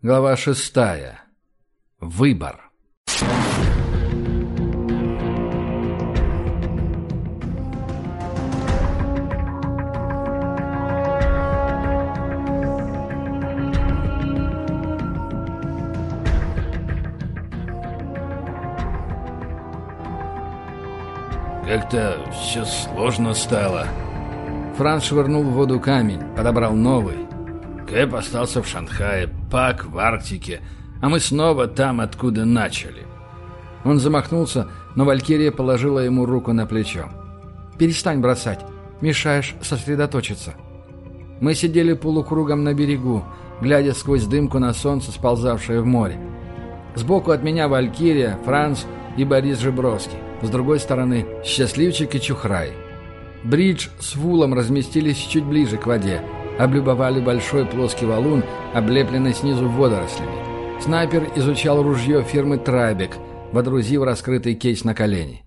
Глава шестая. Выбор. Как-то все сложно стало. Франц швырнул в воду камень, подобрал новый. Кэп остался в Шанхае, Пак в Арктике, а мы снова там, откуда начали. Он замахнулся, но Валькирия положила ему руку на плечо. «Перестань бросать. Мешаешь сосредоточиться». Мы сидели полукругом на берегу, глядя сквозь дымку на солнце, сползавшее в море. Сбоку от меня Валькирия, Франц и Борис Жебровский. С другой стороны – Счастливчик и Чухрай. Бридж с Вулом разместились чуть ближе к воде, облюбовали большой плоский валун, облепленный снизу водорослями. Снайпер изучал ружье фирмы «Трайбек», водрузив раскрытый кейс на колени.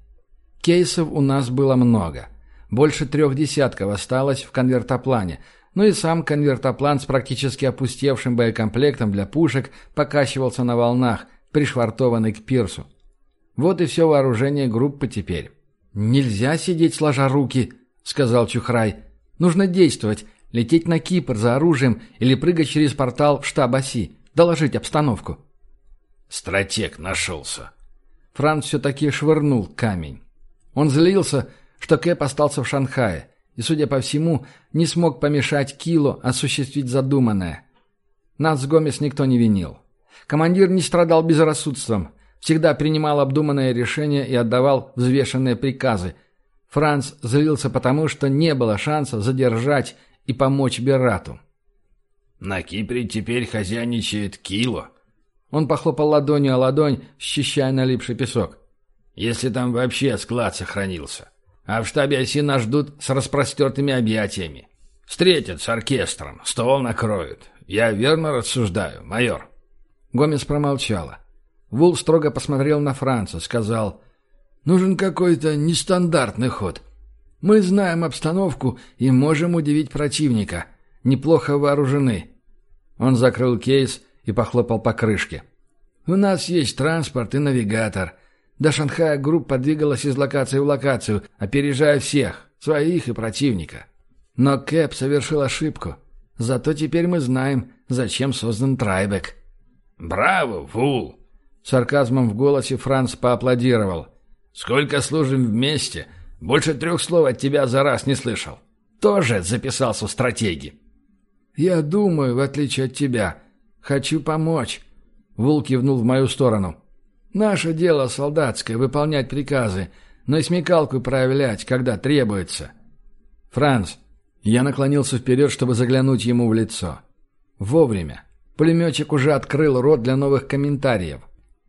Кейсов у нас было много. Больше трех десятков осталось в конвертоплане, ну и сам конвертоплан с практически опустевшим боекомплектом для пушек покачивался на волнах, пришвартованный к пирсу. Вот и все вооружение группы теперь. «Нельзя сидеть сложа руки», — сказал Чухрай. «Нужно действовать, лететь на Кипр за оружием или прыгать через портал в штаб оси, доложить обстановку». Стратег нашелся. Франц все-таки швырнул камень. Он злился, что Кэп остался в Шанхае, и, судя по всему, не смог помешать Килу осуществить задуманное. Нас с Гомес никто не винил. Командир не страдал безрассудством, всегда принимал обдуманные решения и отдавал взвешенные приказы. Франц злился потому, что не было шанса задержать и помочь Берату. «На Кипре теперь хозяйничает Кило». Он похлопал ладонью о ладонь, счищая налипший песок. «Если там вообще склад сохранился. А в штабе оси нас ждут с распростертыми объятиями. Встретят с оркестром, стол накроют. Я верно рассуждаю, майор?» Гомес промолчала. Вул строго посмотрел на Франца, сказал, «Нужен какой-то нестандартный ход. Мы знаем обстановку и можем удивить противника. Неплохо вооружены». Он закрыл кейс и похлопал по крышке. «У нас есть транспорт и навигатор. До Шанхая группа двигалась из локации в локацию, опережая всех, своих и противника. Но Кэп совершил ошибку. Зато теперь мы знаем, зачем создан Трайбек». «Браво, Вул!» Сарказмом в голосе Франц поаплодировал. «Сколько служим вместе, больше трех слов от тебя за раз не слышал. Тоже записался в стратегии». «Я думаю, в отличие от тебя. Хочу помочь». Вул кивнул в мою сторону. «Наше дело солдатское — выполнять приказы, но и смекалку проявлять, когда требуется». «Франц». Я наклонился вперед, чтобы заглянуть ему в лицо. Вовремя. Пулеметчик уже открыл рот для новых комментариев.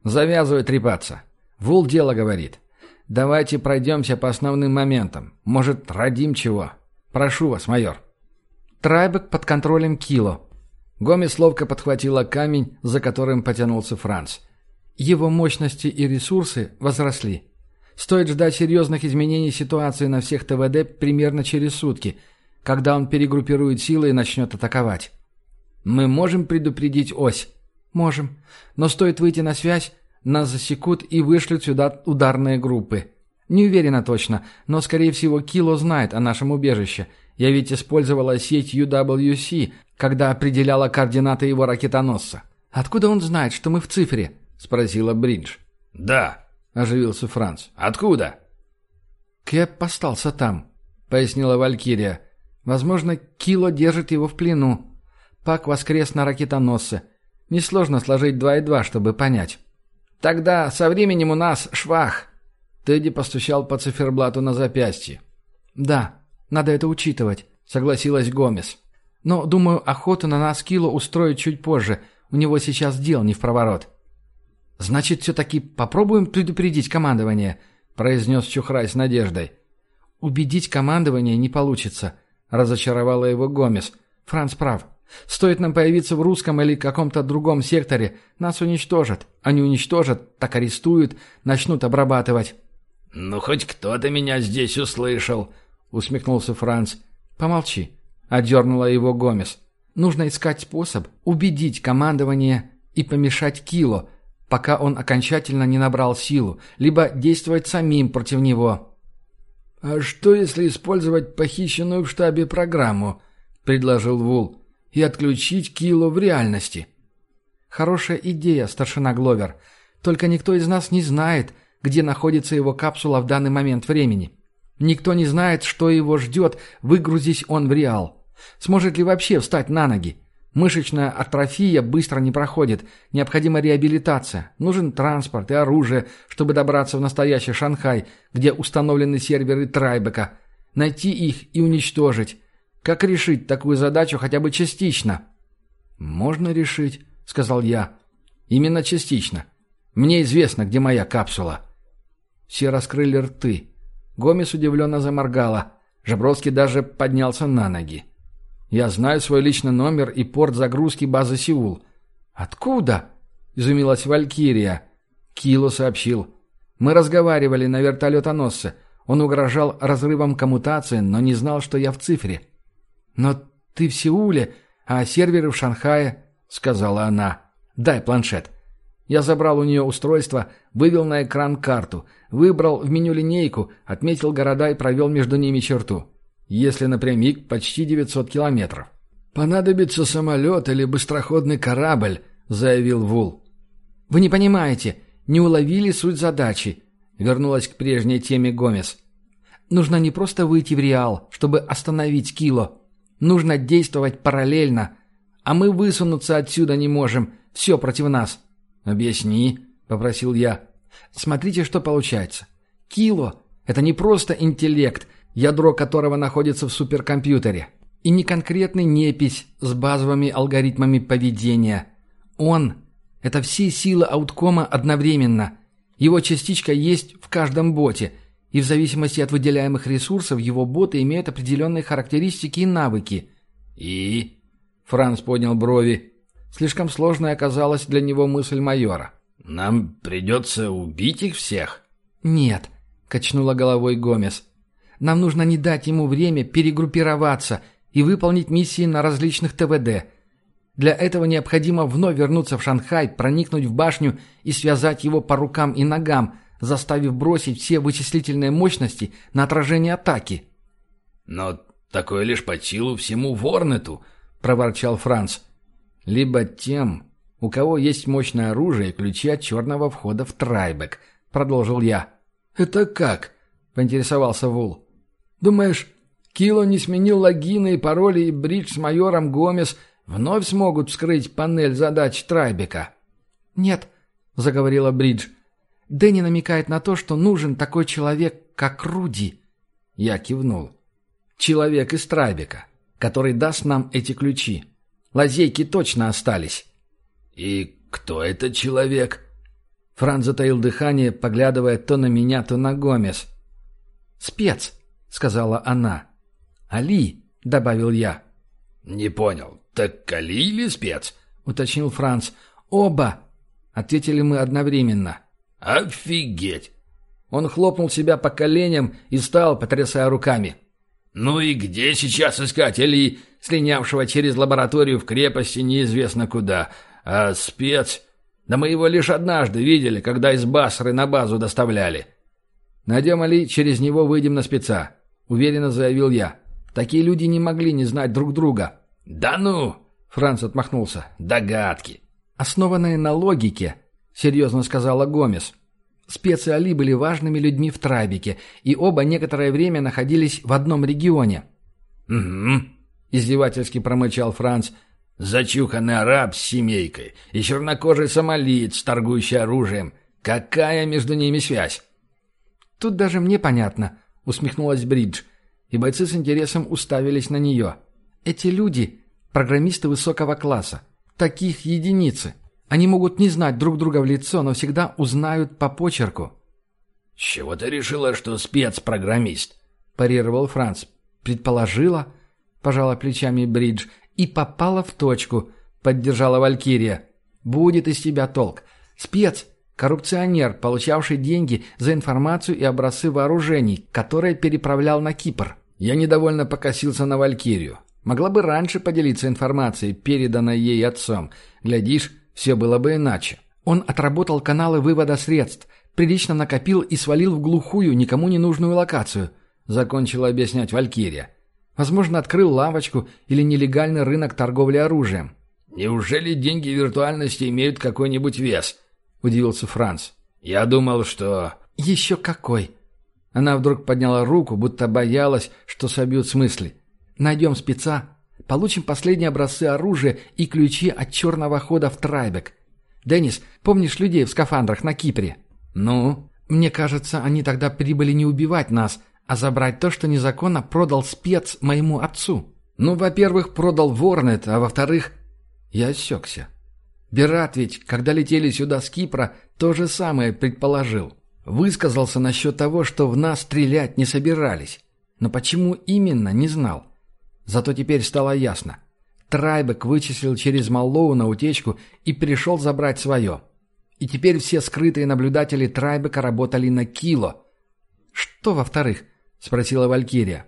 «Завязывай трепаться. Вул дело говорит. Давайте пройдемся по основным моментам. Может, родим чего? Прошу вас, майор». Трайбек под контролем Кило. Гомес ловко подхватила камень, за которым потянулся Франц. Его мощности и ресурсы возросли. Стоит ждать серьезных изменений ситуации на всех ТВД примерно через сутки, когда он перегруппирует силы и начнет атаковать. Мы можем предупредить ось? Можем. Но стоит выйти на связь, нас засекут и вышлют сюда ударные группы. Не уверена точно, но, скорее всего, Кило знает о нашем убежище. Я ведь использовала сеть UWC, когда определяла координаты его ракетоносца. «Откуда он знает, что мы в цифре?» — спросила Бридж. «Да», — оживился Франц. «Откуда?» «Кэп остался там», — пояснила Валькирия. «Возможно, Кило держит его в плену. Пак воскрес на ракетоносце. Несложно сложить два и два, чтобы понять». «Тогда со временем у нас швах», — Тедди постучал по циферблату на запястье. «Да, надо это учитывать», — согласилась Гомес. «Но, думаю, охоту на нас Кило устроить чуть позже. У него сейчас дел не в проворот». «Значит, все-таки попробуем предупредить командование», — произнес Чухрай с надеждой. «Убедить командование не получится», — разочаровала его Гомес. «Франц прав. Стоит нам появиться в русском или каком-то другом секторе, нас уничтожат. Они уничтожат, так арестуют, начнут обрабатывать». «Ну, хоть кто-то меня здесь услышал», — усмехнулся Франц. «Помолчи», — одернула его Гомес. «Нужно искать способ убедить командование и помешать Кило, пока он окончательно не набрал силу, либо действовать самим против него. «А что, если использовать похищенную в штабе программу?» — предложил Вул. «И отключить Кило в реальности?» «Хорошая идея, старшина Гловер. Только никто из нас не знает, где находится его капсула в данный момент времени. Никто не знает, что его ждет, выгрузись он в реал. Сможет ли вообще встать на ноги? Мышечная атрофия быстро не проходит, необходима реабилитация. Нужен транспорт и оружие, чтобы добраться в настоящий Шанхай, где установлены серверы Трайбека. Найти их и уничтожить. Как решить такую задачу хотя бы частично? «Можно решить», — сказал я. «Именно частично. Мне известно, где моя капсула». Все раскрыли рты. Гомес удивленно заморгала. Жабровский даже поднялся на ноги. «Я знаю свой личный номер и порт загрузки базы Сеул». «Откуда?» — изумилась Валькирия. Кило сообщил. «Мы разговаривали на вертолетоносце. Он угрожал разрывом коммутации, но не знал, что я в цифре». «Но ты в Сеуле, а серверы в Шанхае», — сказала она. «Дай планшет». Я забрал у нее устройство, вывел на экран карту, выбрал в меню линейку, отметил города и провел между ними черту. Если напрямик, почти 900 километров. «Понадобится самолет или быстроходный корабль», — заявил Вул. «Вы не понимаете, не уловили суть задачи», — вернулась к прежней теме Гомес. «Нужно не просто выйти в Реал, чтобы остановить Кило. Нужно действовать параллельно. А мы высунуться отсюда не можем. Все против нас». «Объясни», — попросил я. «Смотрите, что получается. Кило — это не просто интеллект, ядро которого находится в суперкомпьютере, и не конкретный непись с базовыми алгоритмами поведения. Он — это все силы ауткома одновременно. Его частичка есть в каждом боте, и в зависимости от выделяемых ресурсов его боты имеют определенные характеристики и навыки. «И?» — Франц поднял брови. Слишком сложной оказалась для него мысль майора. «Нам придется убить их всех?» «Нет», — качнула головой Гомес. Нам нужно не дать ему время перегруппироваться и выполнить миссии на различных ТВД. Для этого необходимо вновь вернуться в Шанхай, проникнуть в башню и связать его по рукам и ногам, заставив бросить все вычислительные мощности на отражение атаки. «Но такое лишь по силу всему Ворнету», — проворчал Франц. «Либо тем, у кого есть мощное оружие и ключи от черного входа в Трайбек», — продолжил я. «Это как?» — поинтересовался Вул. Думаешь, Кило не сменил логины и пароли, и Бридж с майором Гомес вновь смогут вскрыть панель задач Трайбека?» «Нет», — заговорила Бридж. «Дэнни намекает на то, что нужен такой человек, как Руди». Я кивнул. «Человек из Трайбека, который даст нам эти ключи. Лазейки точно остались». «И кто этот человек?» Франц затаил дыхание, поглядывая то на меня, то на Гомес. «Спец», сказала она. «Али», — добавил я. «Не понял. Так Али или спец?» — уточнил Франц. «Оба», — ответили мы одновременно. «Офигеть!» Он хлопнул себя по коленям и стал, потрясая руками. «Ну и где сейчас искать Али, слинявшего через лабораторию в крепости неизвестно куда? А спец...» Да мы его лишь однажды видели, когда из Басры на базу доставляли. Найдем Али, через него выйдем на спеца уверенно заявил я. Такие люди не могли не знать друг друга. «Да ну!» — Франц отмахнулся. «Догадки!» «Основанные на логике», — серьезно сказала Гомес. Спецы Али были важными людьми в Трабике, и оба некоторое время находились в одном регионе. «Угу», — издевательски промычал Франц. «Зачуханный араб с семейкой и чернокожий сомалиец, торгующий оружием. Какая между ними связь?» «Тут даже мне понятно», — усмехнулась Бридж, и бойцы с интересом уставились на нее. «Эти люди — программисты высокого класса. Таких единицы. Они могут не знать друг друга в лицо, но всегда узнают по почерку». «С чего ты решила, что спецпрограммист?» – парировал Франц. «Предположила», – пожала плечами Бридж, – «и попала в точку», – поддержала Валькирия. «Будет из тебя толк. Спец Коррупционер, получавший деньги за информацию и образцы вооружений, которые переправлял на Кипр. Я недовольно покосился на Валькирию. Могла бы раньше поделиться информацией, переданной ей отцом. Глядишь, все было бы иначе. Он отработал каналы вывода средств, прилично накопил и свалил в глухую, никому не нужную локацию», — закончила объяснять Валькирия. «Возможно, открыл лавочку или нелегальный рынок торговли оружием». «Неужели деньги виртуальности имеют какой-нибудь вес?» — удивился Франц. «Я думал, что...» «Еще какой!» Она вдруг подняла руку, будто боялась, что собьют с мысли. «Найдем спеца, получим последние образцы оружия и ключи от черного хода в Трайбек. Деннис, помнишь людей в скафандрах на Кипре?» «Ну?» «Мне кажется, они тогда прибыли не убивать нас, а забрать то, что незаконно продал спец моему отцу. Ну, во-первых, продал Ворнет, а во-вторых...» Я осекся. Берат ведь, когда летели сюда с Кипра, то же самое предположил. Высказался насчет того, что в нас стрелять не собирались. Но почему именно, не знал. Зато теперь стало ясно. Трайбек вычислил через Маллоу на утечку и пришел забрать свое. И теперь все скрытые наблюдатели Трайбека работали на Кило. «Что во-вторых?» — спросила Валькирия.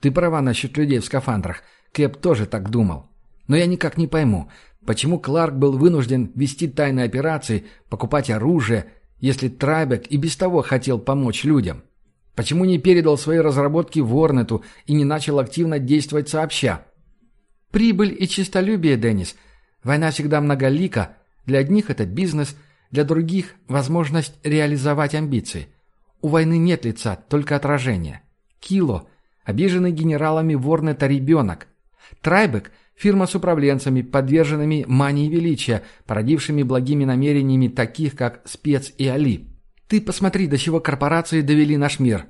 «Ты права насчет людей в скафандрах. Кэп тоже так думал. Но я никак не пойму, почему Кларк был вынужден вести тайные операции, покупать оружие, если Трайбек и без того хотел помочь людям? Почему не передал свои разработки Ворнету и не начал активно действовать сообща? Прибыль и честолюбие, Деннис. Война всегда многолика. Для одних это бизнес, для других – возможность реализовать амбиции. У войны нет лица, только отражение. Кило – обиженный генералами Ворнета ребенок. Трайбек – Фирма с управленцами, подверженными мании величия, породившими благими намерениями таких, как Спец и Али. Ты посмотри, до чего корпорации довели наш мир».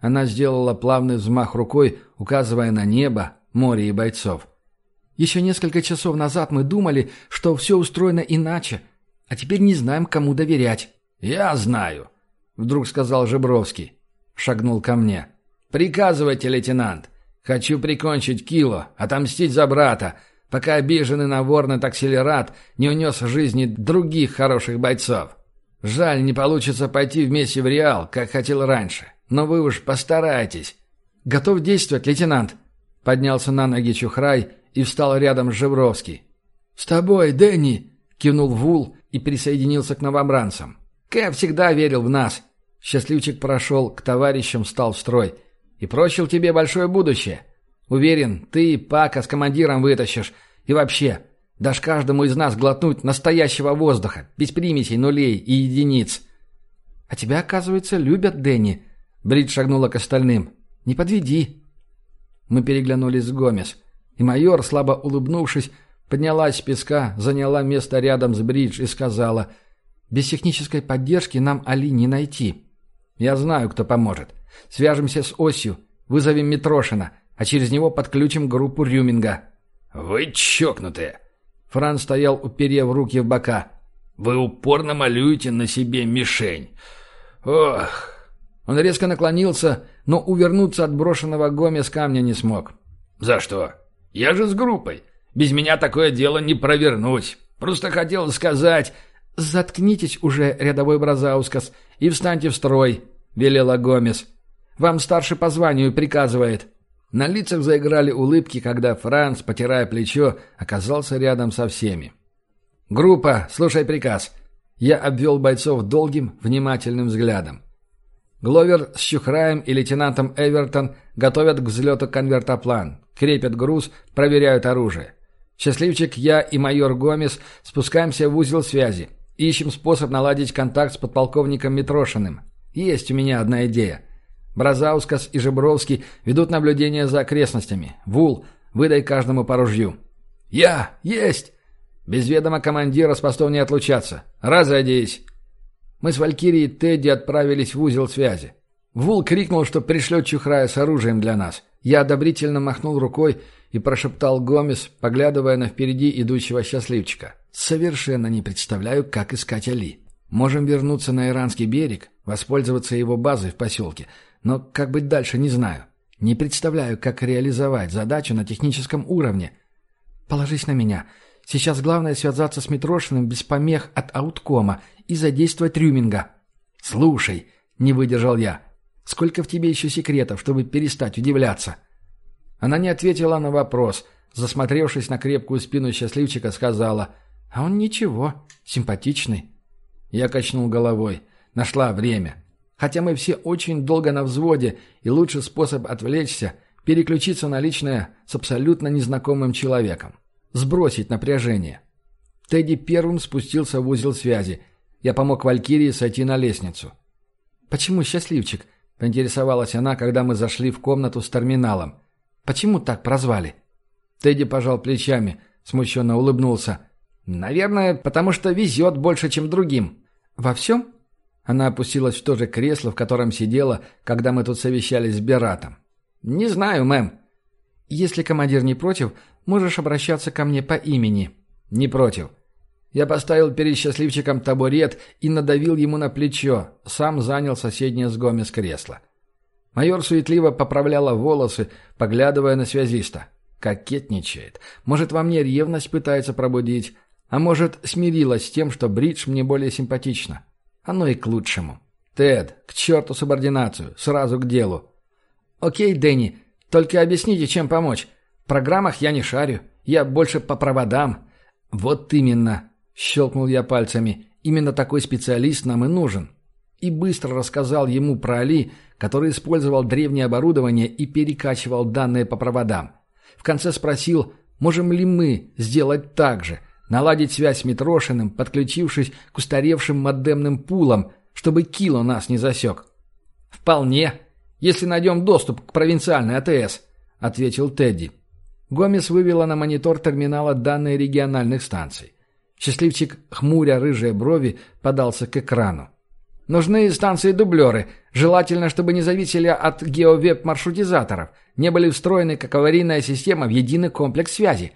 Она сделала плавный взмах рукой, указывая на небо, море и бойцов. «Еще несколько часов назад мы думали, что все устроено иначе, а теперь не знаем, кому доверять». «Я знаю», — вдруг сказал Жебровский. Шагнул ко мне. «Приказывайте, лейтенант. Хочу прикончить Кило, отомстить за брата, пока обиженный на Ворнет акселерат не унес жизни других хороших бойцов. Жаль, не получится пойти вместе в Реал, как хотел раньше. Но вы уж постарайтесь. Готов действовать, лейтенант. Поднялся на ноги Чухрай и встал рядом с Жевровский. «С тобой, Дэнни!» — кивнул Вул и присоединился к новобранцам. «Кэп всегда верил в нас!» Счастливчик прошел к товарищам, встал в строй — и прочил тебе большое будущее. Уверен, ты Пака с командиром вытащишь. И вообще, дашь каждому из нас глотнуть настоящего воздуха, без примесей, нулей и единиц. А тебя, оказывается, любят, Дэнни. Брит шагнула к остальным. Не подведи. Мы переглянулись с Гомес. И майор, слабо улыбнувшись, поднялась с песка, заняла место рядом с Бридж и сказала, «Без технической поддержки нам Али не найти. Я знаю, кто поможет. Свяжемся с осью, вызовем Митрошина, а через него подключим группу Рюминга». «Вы чокнутые!» Фран стоял, уперев руки в бока. «Вы упорно малюете на себе мишень. Ох!» Он резко наклонился, но увернуться от брошенного Гомес камня не смог. «За что? Я же с группой. Без меня такое дело не провернуть. Просто хотел сказать...» «Заткнитесь уже, рядовой Бразаускас, и встаньте в строй», — велела Гомес. Вам старший по званию приказывает». На лицах заиграли улыбки, когда Франц, потирая плечо, оказался рядом со всеми. «Группа, слушай приказ». Я обвел бойцов долгим, внимательным взглядом. Гловер с Чухраем и лейтенантом Эвертон готовят к взлету конвертоплан, крепят груз, проверяют оружие. Счастливчик, я и майор Гомес спускаемся в узел связи. Ищем способ наладить контакт с подполковником Митрошиным. Есть у меня одна идея. Бразаускас и Жебровский ведут наблюдение за окрестностями. Вул, выдай каждому по ружью. Я! Есть! Без ведома командира с постов не отлучаться. Разойдись. Мы с Валькирией и Тедди отправились в узел связи. Вул крикнул, что пришлет Чухрая с оружием для нас. Я одобрительно махнул рукой и прошептал Гомес, поглядывая на впереди идущего счастливчика. «Совершенно не представляю, как искать Али. Можем вернуться на иранский берег, воспользоваться его базой в поселке, но как быть дальше, не знаю. Не представляю, как реализовать задачу на техническом уровне. Положись на меня. Сейчас главное связаться с Митрошиным без помех от ауткома и задействовать Рюминга. Слушай, не выдержал я. Сколько в тебе еще секретов, чтобы перестать удивляться? Она не ответила на вопрос. Засмотревшись на крепкую спину счастливчика, сказала А он ничего, симпатичный. Я качнул головой. Нашла время. Хотя мы все очень долго на взводе, и лучший способ отвлечься – переключиться на личное с абсолютно незнакомым человеком. Сбросить напряжение. Тедди первым спустился в узел связи. Я помог Валькирии сойти на лестницу. «Почему счастливчик?» – поинтересовалась она, когда мы зашли в комнату с терминалом. «Почему так прозвали?» Тедди пожал плечами, смущенно улыбнулся. «Наверное, потому что везет больше, чем другим». «Во всем?» Она опустилась в то же кресло, в котором сидела, когда мы тут совещались с Бератом. «Не знаю, мэм». «Если командир не против, можешь обращаться ко мне по имени». «Не против». Я поставил перед счастливчиком табурет и надавил ему на плечо, сам занял соседнее с Гомес кресло. Майор суетливо поправляла волосы, поглядывая на связиста. Кокетничает. Может, во мне ревность пытается пробудить, а может, смирилась с тем, что бридж мне более симпатична. Оно и к лучшему. «Тед, к черту субординацию, сразу к делу». «Окей, Дэнни, только объясните, чем помочь. В программах я не шарю, я больше по проводам». «Вот именно», — щелкнул я пальцами, — «именно такой специалист нам и нужен». И быстро рассказал ему про Али, который использовал древнее оборудование и перекачивал данные по проводам. В конце спросил, можем ли мы сделать так же, наладить связь с Митрошиным, подключившись к устаревшим модемным пулам, чтобы Кило нас не засек. «Вполне, если найдем доступ к провинциальной АТС», — ответил Тедди. Гомес вывела на монитор терминала данные региональных станций. Счастливчик, хмуря рыжие брови, подался к экрану. Нужны станции-дублеры. Желательно, чтобы не зависели от геовеб-маршрутизаторов, не были встроены как аварийная система в единый комплекс связи.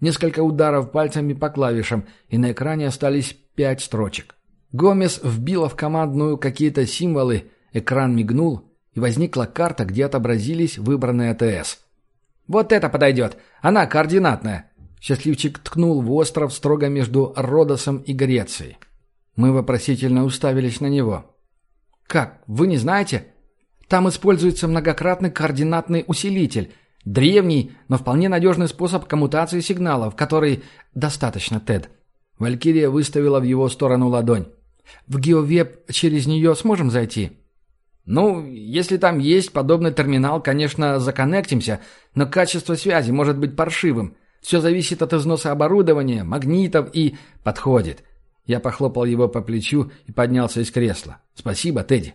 Несколько ударов пальцами по клавишам, и на экране остались пять строчек. Гомес вбила в командную какие-то символы, экран мигнул, и возникла карта, где отобразились выбранные АТС. «Вот это подойдет! Она координатная!» Счастливчик ткнул в остров строго между Родосом и Грецией. Мы вопросительно уставились на него. «Как? Вы не знаете?» «Там используется многократный координатный усилитель. Древний, но вполне надежный способ коммутации сигналов, который... Достаточно, Тед». Валькирия выставила в его сторону ладонь. «В GeoWeb через нее сможем зайти?» «Ну, если там есть подобный терминал, конечно, законнектимся, но качество связи может быть паршивым. Все зависит от износа оборудования, магнитов и... Подходит. Я похлопал его по плечу и поднялся из кресла. «Спасибо, Тедди».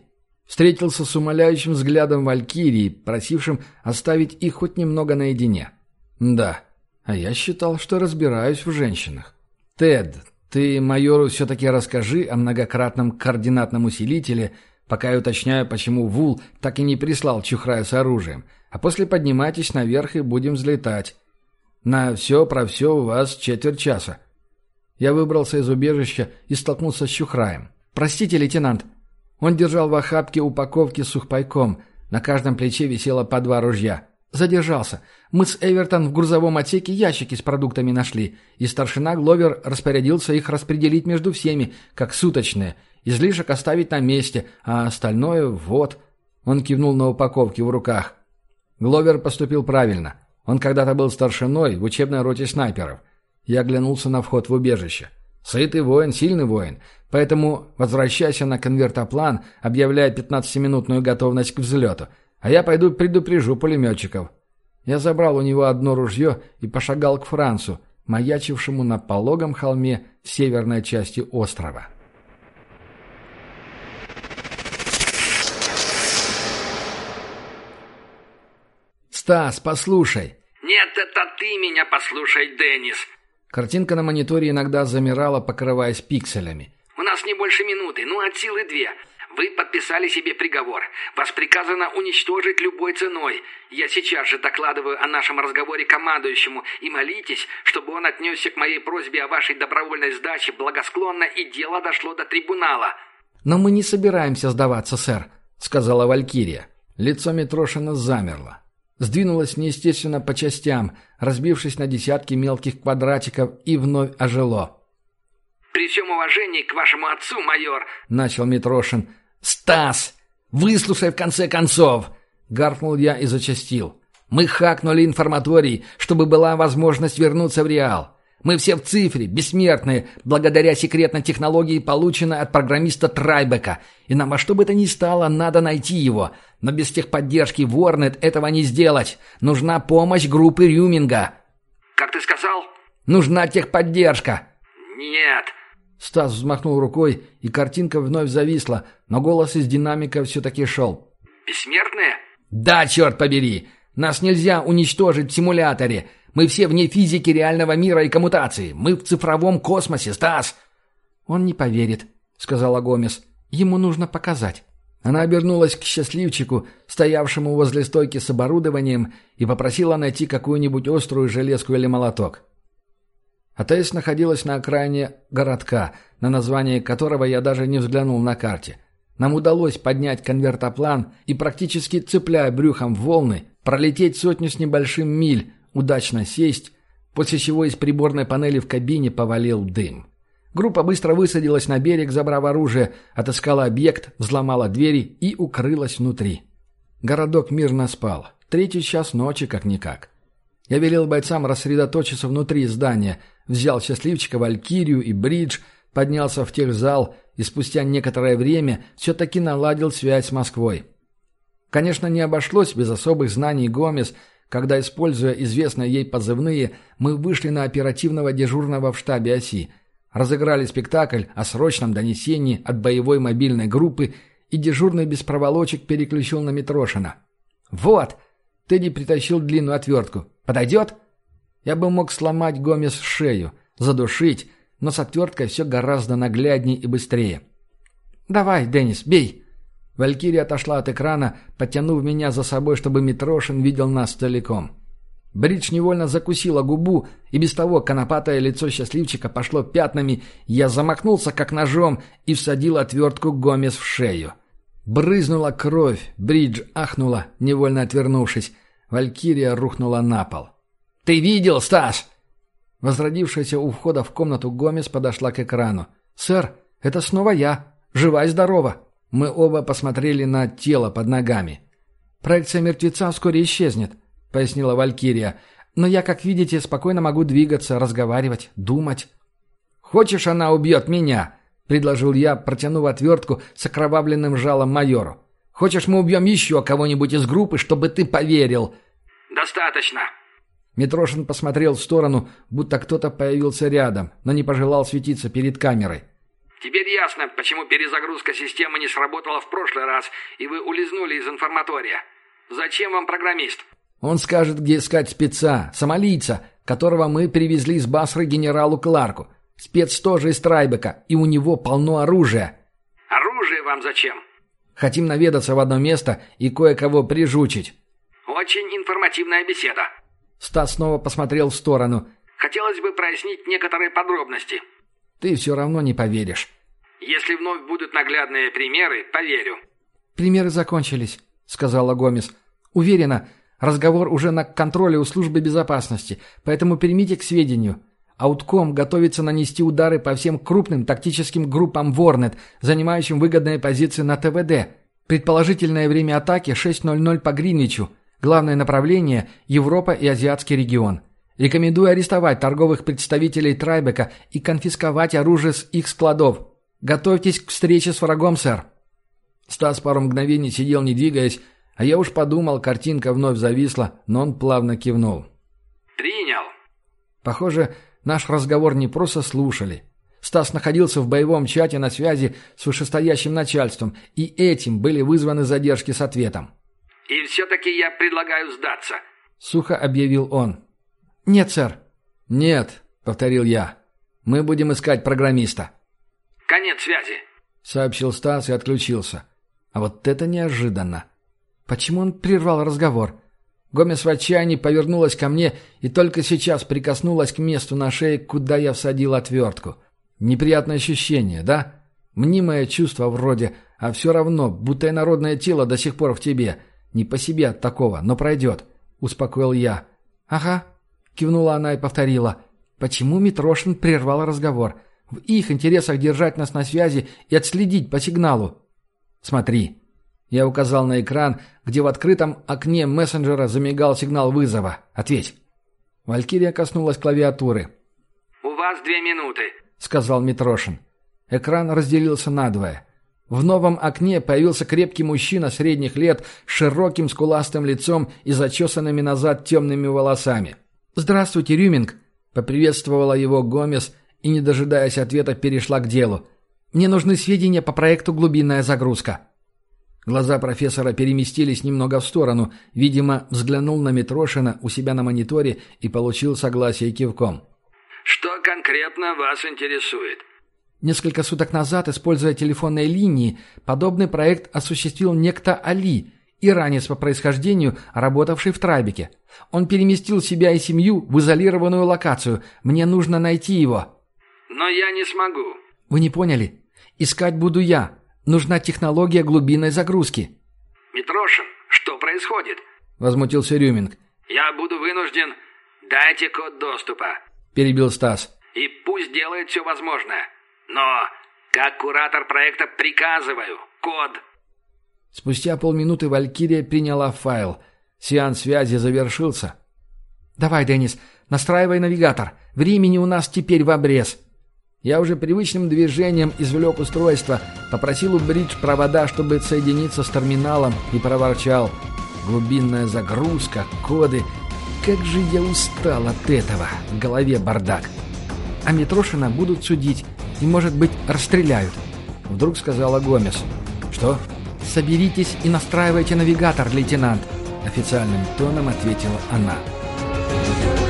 Встретился с умоляющим взглядом Валькирии, просившим оставить их хоть немного наедине. «Да, а я считал, что разбираюсь в женщинах». «Тед, ты майору все-таки расскажи о многократном координатном усилителе, пока я уточняю, почему Вул так и не прислал Чухрая с оружием, а после поднимайтесь наверх и будем взлетать. На все про все у вас четверть часа». Я выбрался из убежища и столкнулся с Чухраем. «Простите, лейтенант». Он держал в охапке упаковки с сухпайком. На каждом плече висело по два ружья. Задержался. Мы с Эвертон в грузовом отсеке ящики с продуктами нашли, и старшина Гловер распорядился их распределить между всеми, как суточные. Излишек оставить на месте, а остальное вот. Он кивнул на упаковки в руках. Гловер поступил правильно. Он когда-то был старшиной в учебной роте снайперов. Я оглянулся на вход в убежище. Сытый воин, сильный воин. Поэтому возвращайся на конвертоплан, объявляя 15-минутную готовность к взлету. А я пойду предупрежу пулеметчиков. Я забрал у него одно ружье и пошагал к Францу, маячившему на пологом холме в северной части острова. «Стас, послушай!» «Нет, это ты меня послушай, Деннис!» Картинка на мониторе иногда замирала, покрываясь пикселями. «У нас не больше минуты, ну от силы две. Вы подписали себе приговор. Вас приказано уничтожить любой ценой. Я сейчас же докладываю о нашем разговоре командующему и молитесь, чтобы он отнесся к моей просьбе о вашей добровольной сдаче благосклонно и дело дошло до трибунала». «Но мы не собираемся сдаваться, сэр», — сказала Валькирия. Лицо Митрошина замерло сдвинулось неестественно по частям, разбившись на десятки мелких квадратиков и вновь ожило. «При всем уважении к вашему отцу, майор!» — начал Митрошин. «Стас! Выслушай в конце концов!» — гаркнул я и зачастил. «Мы хакнули информаторий, чтобы была возможность вернуться в Реал. Мы все в цифре, бессмертные, благодаря секретной технологии, полученной от программиста Трайбека. И нам во что бы то ни стало, надо найти его. Но без техподдержки Ворнет этого не сделать. Нужна помощь группы Рюминга». «Как ты сказал?» «Нужна техподдержка». «Нет». Стас взмахнул рукой, и картинка вновь зависла, но голос из динамика все-таки шел. «Бессмертные?» «Да, черт побери! Нас нельзя уничтожить в симуляторе. Мы все вне физики реального мира и коммутации. Мы в цифровом космосе, Стас!» «Он не поверит», — сказала Гомес. «Ему нужно показать». Она обернулась к счастливчику, стоявшему возле стойки с оборудованием, и попросила найти какую-нибудь острую железку или молоток. АТС находилась на окраине городка, на название которого я даже не взглянул на карте. Нам удалось поднять конвертоплан и, практически цепляя брюхом в волны, пролететь сотню с небольшим миль, удачно сесть, после чего из приборной панели в кабине повалил дым. Группа быстро высадилась на берег, забрав оружие, отыскала объект, взломала двери и укрылась внутри. Городок мирно спал. Третий час ночи как-никак. Я велел бойцам рассредоточиться внутри здания, взял счастливчика Валькирию и Бридж, поднялся в техзал и спустя некоторое время все-таки наладил связь с Москвой. Конечно, не обошлось без особых знаний Гомес, когда, используя известные ей позывные, мы вышли на оперативного дежурного в штабе оси, разыграли спектакль о срочном донесении от боевой мобильной группы, и дежурный без проволочек переключил на Митрошина. «Вот!» Тедди притащил длинную отвертку. «Подойдет?» Я бы мог сломать Гомес шею, задушить, но с отверткой все гораздо нагляднее и быстрее. «Давай, Деннис, бей!» Валькирия отошла от экрана, подтянув меня за собой, чтобы Митрошин видел нас целиком. Бридж невольно закусила губу, и без того конопатое лицо счастливчика пошло пятнами, я замахнулся как ножом и всадил отвертку Гомес в шею. Брызнула кровь, Бридж ахнула, невольно отвернувшись. Валькирия рухнула на пол. «Ты видел, Стас?» Возродившаяся у входа в комнату Гомес подошла к экрану. «Сэр, это снова я. Жива и здорова». Мы оба посмотрели на тело под ногами. «Проекция мертвеца вскоре исчезнет», — пояснила Валькирия. «Но я, как видите, спокойно могу двигаться, разговаривать, думать». «Хочешь, она убьет меня?» — предложил я, протянув отвертку с окровавленным жалом майору. «Хочешь, мы убьем еще кого-нибудь из группы, чтобы ты поверил?» «Достаточно». Митрошин посмотрел в сторону, будто кто-то появился рядом, но не пожелал светиться перед камерой. Теперь ясно, почему перезагрузка системы не сработала в прошлый раз, и вы улизнули из информатория. Зачем вам программист? Он скажет, где искать спеца, сомалийца, которого мы привезли из Басры генералу Кларку. Спец тоже из Трайбека, и у него полно оружия. Оружие вам зачем? Хотим наведаться в одно место и кое-кого прижучить. Очень информативная беседа. Стас снова посмотрел в сторону. Хотелось бы прояснить некоторые подробности. Ты все равно не поверишь. Если вновь будут наглядные примеры, поверю. Примеры закончились, сказала Гомес. Уверена, разговор уже на контроле у службы безопасности, поэтому примите к сведению. Аутком готовится нанести удары по всем крупным тактическим группам Ворнет, занимающим выгодные позиции на ТВД. Предположительное время атаки 6.00 по Гринвичу. Главное направление – Европа и Азиатский регион. Рекомендую арестовать торговых представителей Трайбека и конфисковать оружие с их складов. Готовьтесь к встрече с врагом, сэр». Стас пару мгновений сидел, не двигаясь, а я уж подумал, картинка вновь зависла, но он плавно кивнул. «Принял». Похоже, наш разговор не просто слушали. Стас находился в боевом чате на связи с вышестоящим начальством, и этим были вызваны задержки с ответом. «И все-таки я предлагаю сдаться», — сухо объявил он. «Нет, сэр». «Нет», — повторил я. «Мы будем искать программиста». «Конец связи», — сообщил Стас и отключился. А вот это неожиданно. Почему он прервал разговор? Гомес в отчаянии повернулась ко мне и только сейчас прикоснулась к месту на шее, куда я всадил отвертку. Неприятное ощущение, да? Мнимое чувство вроде, а все равно, будто инородное тело до сих пор в тебе. Не по себе от такого, но пройдет, — успокоил я. «Ага», Кивнула она и повторила. Почему Митрошин прервал разговор? В их интересах держать нас на связи и отследить по сигналу. Смотри. Я указал на экран, где в открытом окне мессенджера замигал сигнал вызова. Ответь. Валькирия коснулась клавиатуры. вас две минуты», — сказал Митрошин. Экран разделился надвое. В новом окне появился крепкий мужчина средних лет с широким скуластым лицом и зачесанными назад темными волосами. «Здравствуйте, Рюминг!» — поприветствовала его Гомес и, не дожидаясь ответа, перешла к делу. «Мне нужны сведения по проекту «Глубинная загрузка». Глаза профессора переместились немного в сторону. Видимо, взглянул на Митрошина у себя на мониторе и получил согласие кивком. «Что конкретно вас интересует?» Несколько суток назад, используя телефонные линии, подобный проект осуществил некто Али, иранец по происхождению, работавший в Трайбеке. Он переместил себя и семью в изолированную локацию. Мне нужно найти его. Но я не смогу. Вы не поняли? Искать буду я. Нужна технология глубинной загрузки. Митрошин, что происходит? Возмутился Рюминг. Я буду вынужден... Дайте код доступа. Перебил Стас. И пусть делает все возможное. Но, как куратор проекта, приказываю. Код. Спустя полминуты Валькирия приняла файл. Сеанс связи завершился. «Давай, Деннис, настраивай навигатор. Времени у нас теперь в обрез». Я уже привычным движением извлек устройство, попросил у Бридж провода, чтобы соединиться с терминалом, и проворчал. Глубинная загрузка, коды. Как же я устал от этого. В голове бардак. А Митрошина будут судить и, может быть, расстреляют. Вдруг сказала Гомес. Что? Соберитесь и настраивайте навигатор, лейтенант. Официальным тоном ответила она. Thank